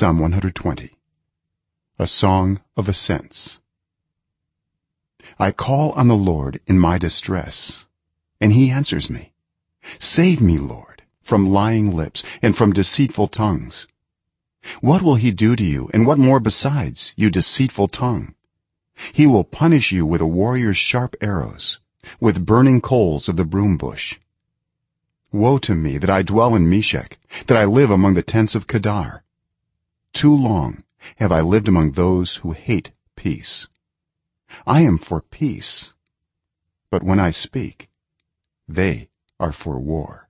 psalm 120 a song of ascents. I call on the lord in my distress and he answers me. Save me lord from lying lips and from deceitful tongues. What will he do to you and what more besides you deceitful tongue? He will punish you with a warrior's sharp arrows with burning coals of the broom bush. Woe to me that i dwell in meshech that i live among the tents of kedar too long have i lived among those who hate peace. I am for peace but when i speak they are for war